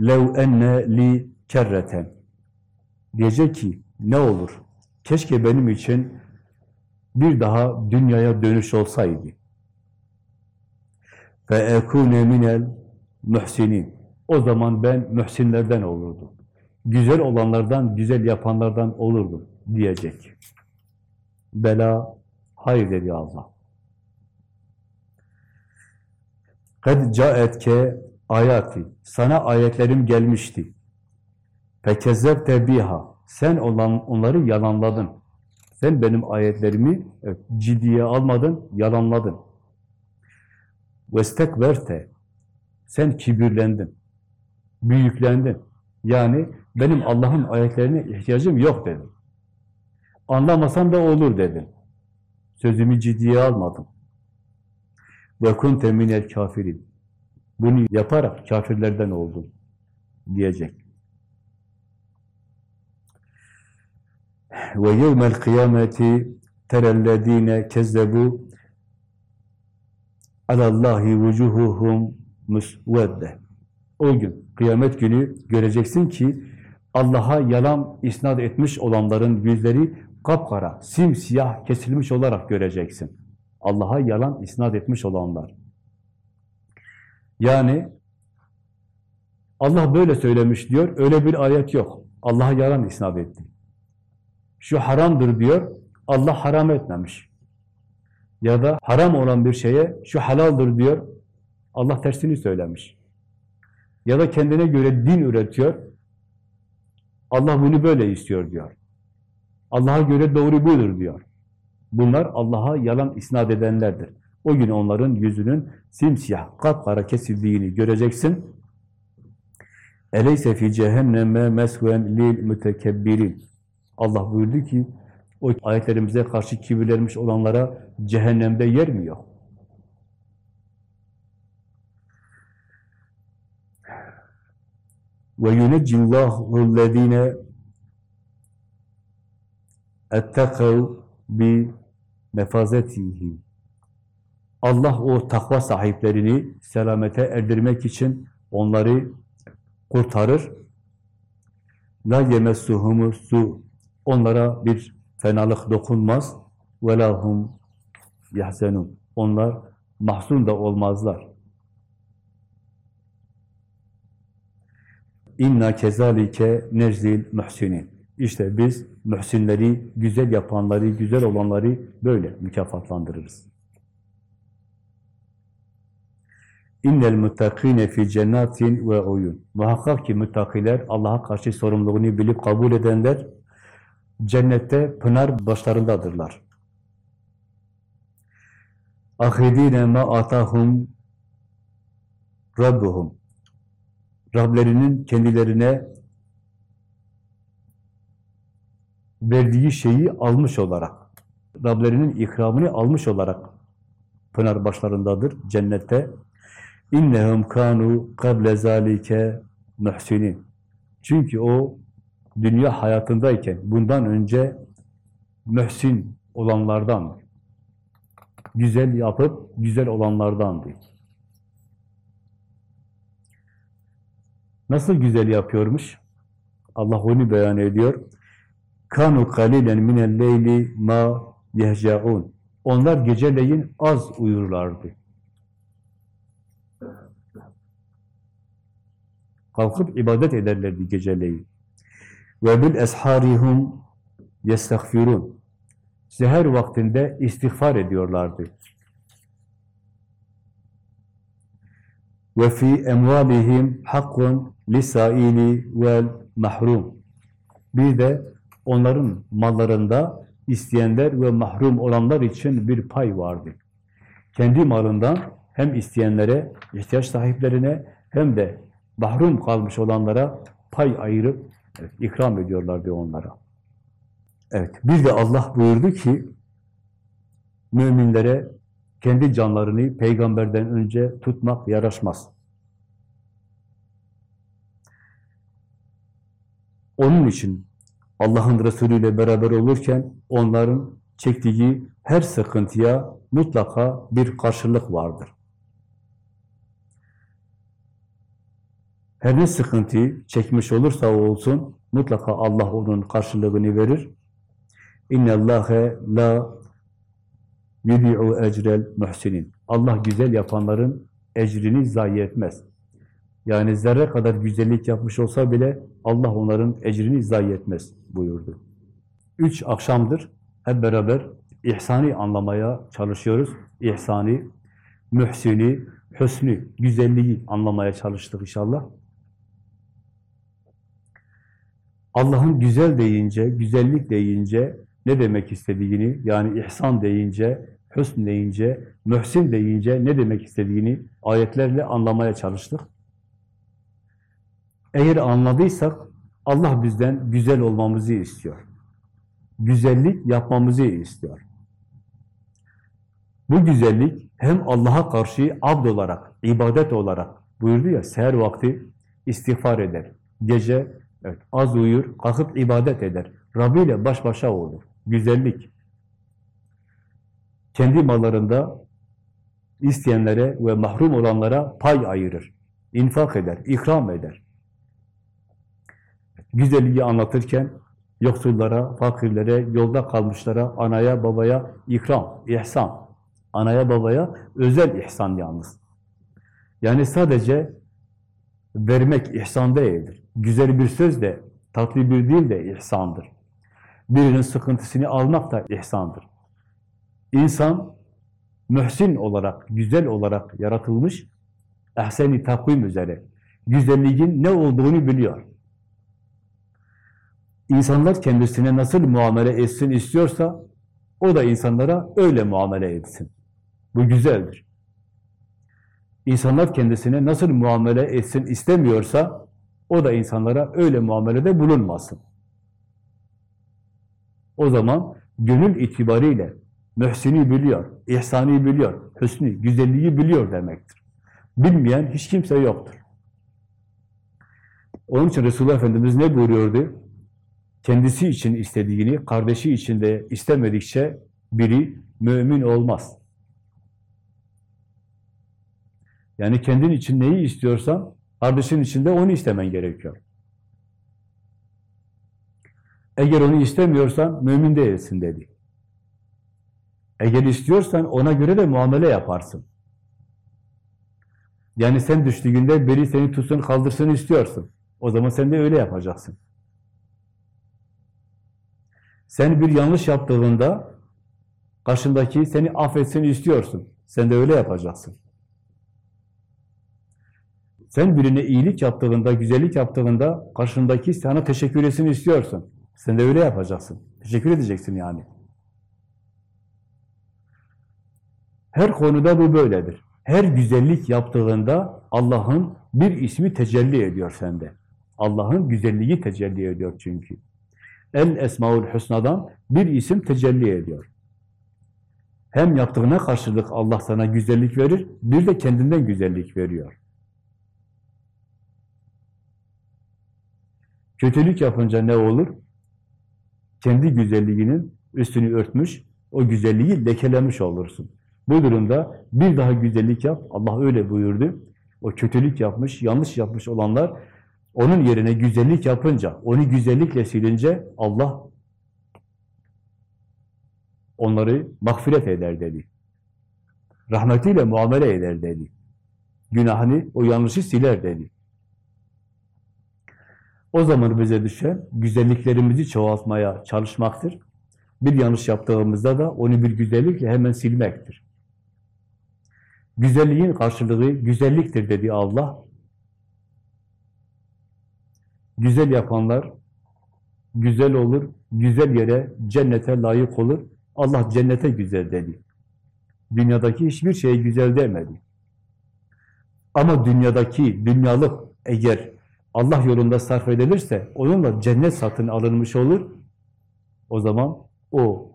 lev enne li kerreten diyecek ki ne olur keşke benim için bir daha dünyaya dönüş olsaydı ve ekune minel muhsinin o zaman ben mühsinlerden olurdum. Güzel olanlardan, güzel yapanlardan olurdum diyecek. Bela, hayır dedi Allah. Kad caetke ayati. Sana ayetlerim gelmişti. Fekezzebte biha. Sen olan, onları yalanladın. Sen benim ayetlerimi evet, ciddiye almadın, yalanladın. Vestekverte. Sen kibirlendin. Büyüklendin. Yani benim Allah'ın ayetlerine ihtiyacım yok dedin. Anlamasan da olur dedin. Sözümü ciddiye almadın. Ve kunte minel kafirin. Bunu yaparak kafirlerden oldun diyecek. Ve yevmel kıyameti terellezine kezzebu alallahi vucuhuhum musvedde. O gün, kıyamet günü göreceksin ki Allah'a yalan isnat etmiş olanların yüzleri kapkara, simsiyah kesilmiş olarak göreceksin. Allah'a yalan isnat etmiş olanlar. Yani Allah böyle söylemiş diyor, öyle bir ayet yok. Allah'a yalan isnat etti. Şu haramdır diyor, Allah haram etmemiş. Ya da haram olan bir şeye şu halaldır diyor, Allah tersini söylemiş. Ya da kendine göre din üretiyor, Allah bunu böyle istiyor diyor. Allah'a göre doğru budur diyor. Bunlar Allah'a yalan isnat edenlerdir. O gün onların yüzünün simsiyah, kapkara kesildiğini göreceksin. Eleyse fi cehenneme mesven lil mütekebbirin. Allah buyurdu ki, o ayetlerimize karşı kibirlenmiş olanlara cehennemde yer mi yok? Ve yuneccillahu llezine ettekav bi mefazetihi. Allah o takva sahiplerini selamete erdirmek için onları kurtarır. La yemessuhumu su. Onlara bir fenalık dokunmaz. Ve lahum yahzenun. Onlar mahzun da olmazlar. İnna kezalike nezil muhsinin. İşte biz mühsinleri, güzel yapanları, güzel olanları böyle mükafatlandırırız. İnnel muttakine fi cennetin ve uyun. Muhakkak ki muttakiler Allah'a karşı sorumluluğunu bilip kabul edenler cennette pınar başlarındadırlar. Ahidine ma atahum Rabbuhum. Rablerinin kendilerine verdiği şeyi almış olarak, Rablerinin ikramını almış olarak pınar başlarındadır cennette. İnnehum kanu kable zalike muhsinin. Çünkü o dünya hayatındayken bundan önce mühsin olanlardan, güzel yapıp güzel olanlardandı. Nasıl güzel yapıyormuş? Allah onu beyan ediyor. Kanu kalilen minel leyli ma yehcaun. Onlar geceleyin az uyurlardı. Kalkıp ibadet ederlerdi geceleyin. Ve bil esharihum yestagfirun. Seher vaktinde istiğfar ediyorlardı. Ve fi emvalihim hakkun lisaili vel mahrum. Bir de onların mallarında isteyenler ve mahrum olanlar için bir pay vardı. Kendi malından hem isteyenlere, ihtiyaç sahiplerine hem de mahrum kalmış olanlara pay ayırıp evet, ikram ediyorlardı onlara. Evet, bir de Allah buyurdu ki müminlere kendi canlarını peygamberden önce tutmak yaraşmaz. Onun için Allah'ın Resulü ile beraber olurken onların çektiği her sıkıntıya mutlaka bir karşılık vardır. Her ne sıkıntıyı çekmiş olursa olsun mutlaka Allah onun karşılığını verir. İnne Allahe la yudi'u ecrel muhsinin. Allah güzel yapanların ecrini zayi etmez. Yani zerre kadar güzellik yapmış olsa bile Allah onların ecrini zayi etmez buyurdu. Üç akşamdır hep beraber ihsani anlamaya çalışıyoruz. İhsani, mühsini, hüsnü, güzelliği anlamaya çalıştık inşallah. Allah'ın güzel deyince, güzellik deyince ne demek istediğini, yani ihsan deyince, hüsn deyince, mühsin deyince ne demek istediğini ayetlerle anlamaya çalıştık. Eğer anladıysak Allah bizden güzel olmamızı istiyor. Güzellik yapmamızı istiyor. Bu güzellik hem Allah'a karşı abd olarak, ibadet olarak buyurdu ya, seher vakti istiğfar eder. Gece evet, az uyur, kalkıp ibadet eder. Rabbi ile baş başa olur. Güzellik. Kendi mallarında isteyenlere ve mahrum olanlara pay ayırır. infak eder, ikram eder güzelliği anlatırken yoksullara, fakirlere, yolda kalmışlara, anaya, babaya ikram, ihsan. Anaya, babaya özel ihsan yalnız. Yani sadece vermek ihsan değildir. Güzel bir söz de, tatlı bir dil de ihsandır. Birinin sıkıntısını almak da ihsandır. İnsan mühsin olarak, güzel olarak yaratılmış, ehsen-i takvim üzere. Güzelliğin ne olduğunu biliyor. İnsanlar kendisine nasıl muamele etsin istiyorsa, o da insanlara öyle muamele etsin. Bu güzeldir. İnsanlar kendisine nasıl muamele etsin istemiyorsa, o da insanlara öyle muamelede bulunmasın. O zaman gönül itibariyle mühsini biliyor, ihsani biliyor, hüsnü, güzelliği biliyor demektir. Bilmeyen hiç kimse yoktur. Onun için Resulullah Efendimiz ne buyuruyordu? kendisi için istediğini, kardeşi için de istemedikçe biri mümin olmaz. Yani kendin için neyi istiyorsan, kardeşin için de onu istemen gerekiyor. Eğer onu istemiyorsan, mümin değilsin dedi. Eğer istiyorsan, ona göre de muamele yaparsın. Yani sen düştüğünde biri seni tutsun, kaldırsın istiyorsun. O zaman sen de öyle yapacaksın. Sen bir yanlış yaptığında karşındaki seni affetsin istiyorsun. Sen de öyle yapacaksın. Sen birine iyilik yaptığında, güzellik yaptığında karşındaki sana teşekkür etsin istiyorsun. Sen de öyle yapacaksın. Teşekkür edeceksin yani. Her konuda bu böyledir. Her güzellik yaptığında Allah'ın bir ismi tecelli ediyor sende. Allah'ın güzelliği tecelli ediyor çünkü. El Esmaül Hüsna'dan bir isim tecelli ediyor. Hem yaptığına karşılık Allah sana güzellik verir, bir de kendinden güzellik veriyor. Kötülük yapınca ne olur? Kendi güzelliğinin üstünü örtmüş, o güzelliği lekelemiş olursun. Bu durumda bir daha güzellik yap, Allah öyle buyurdu. O kötülük yapmış, yanlış yapmış olanlar onun yerine güzellik yapınca, onu güzellikle silince Allah onları mağfiret eder dedi. Rahmetiyle muamele eder dedi. Günahını, o yanlışı siler dedi. O zaman bize düşen güzelliklerimizi çoğaltmaya çalışmaktır. Bir yanlış yaptığımızda da onu bir güzellikle hemen silmektir. Güzelliğin karşılığı güzelliktir dedi Allah. Güzel yapanlar güzel olur, güzel yere, cennete layık olur. Allah cennete güzel dedi. Dünyadaki hiçbir şeye güzel demedi. Ama dünyadaki dünyalık eğer Allah yolunda sarf edilirse onunla cennet satın alınmış olur. O zaman o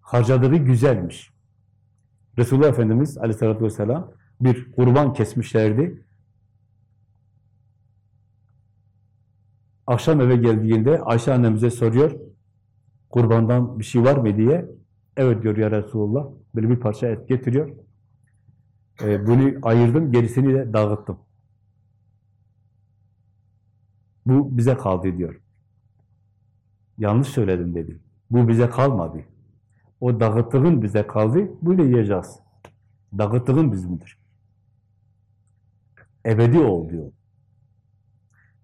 harcadığı güzelmiş. Resulullah Efendimiz aleyhissalatü vesselam bir kurban kesmişlerdi. Akşam eve geldiğinde Ayşe annemize soruyor, kurbandan bir şey var mı diye. Evet diyor ya Resulullah, böyle bir parça et getiriyor. Ee, bunu ayırdım, gerisini de dağıttım. Bu bize kaldı diyor. Yanlış söyledim dedi. Bu bize kalmadı. O dağıttığın bize kaldı, bunu yiyeceğiz. Dağıttığın bizimdir. Ebedi ol diyor.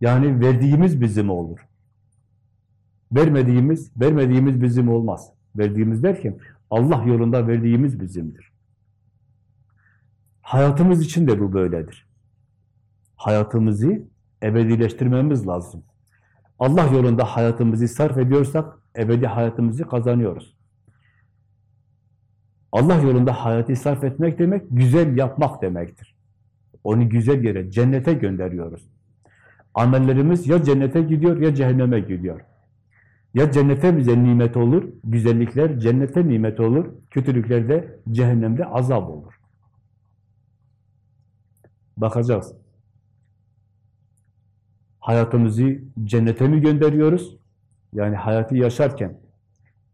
Yani verdiğimiz bizim olur. Vermediğimiz, vermediğimiz bizim olmaz. Verdiğimiz derken Allah yolunda verdiğimiz bizimdir. Hayatımız için de bu böyledir. Hayatımızı ebedileştirmemiz lazım. Allah yolunda hayatımızı sarf ediyorsak ebedi hayatımızı kazanıyoruz. Allah yolunda hayatı sarf etmek demek, güzel yapmak demektir. Onu güzel yere, cennete gönderiyoruz. Amellerimiz ya cennete gidiyor ya cehenneme gidiyor. Ya cennete bize nimet olur, güzellikler cennete nimet olur, kötülükler de cehennemde azap olur. Bakacağız. Hayatımızı cennete mi gönderiyoruz? Yani hayatı yaşarken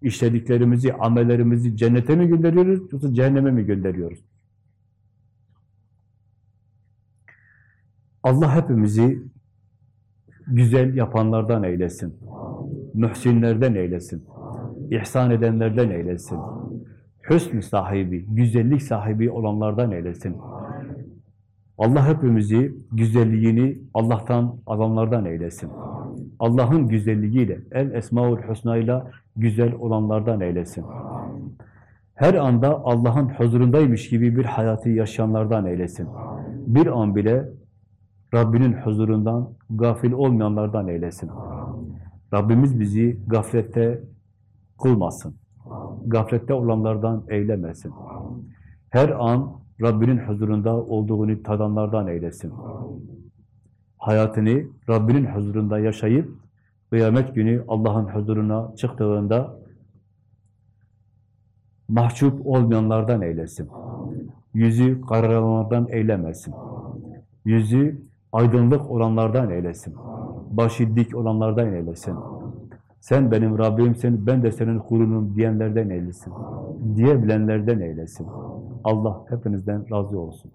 işlediklerimizi, amellerimizi cennete mi gönderiyoruz yoksa cehenneme mi gönderiyoruz? Allah hepimizi güzel yapanlardan eylesin. Mühsinlerden eylesin. İhsan edenlerden eylesin. Hüsn sahibi, güzellik sahibi olanlardan eylesin. Allah hepimizi güzelliğini Allah'tan alanlardan eylesin. Allah'ın güzelliğiyle, el esmaül husnayla güzel olanlardan eylesin. Her anda Allah'ın huzurundaymış gibi bir hayatı yaşayanlardan eylesin. Bir an bile Rabbinin huzurundan gafil olmayanlardan eylesin. Rabbimiz bizi gaflette kılmasın. Gaflette olanlardan eylemesin. Her an Rabbinin huzurunda olduğunu tadanlardan eylesin. Hayatını Rabbinin huzurunda yaşayıp kıyamet günü Allah'ın huzuruna çıktığında mahcup olmayanlardan eylesin. Yüzü kararanlardan eylemesin. Yüzü aydınlık olanlardan eylesin. Başı dik olanlardan eylesin. Sen benim Rabbimsin, ben de senin kulunum diyenlerden eylesin. Diyebilenlerden eylesin. Allah hepinizden razı olsun.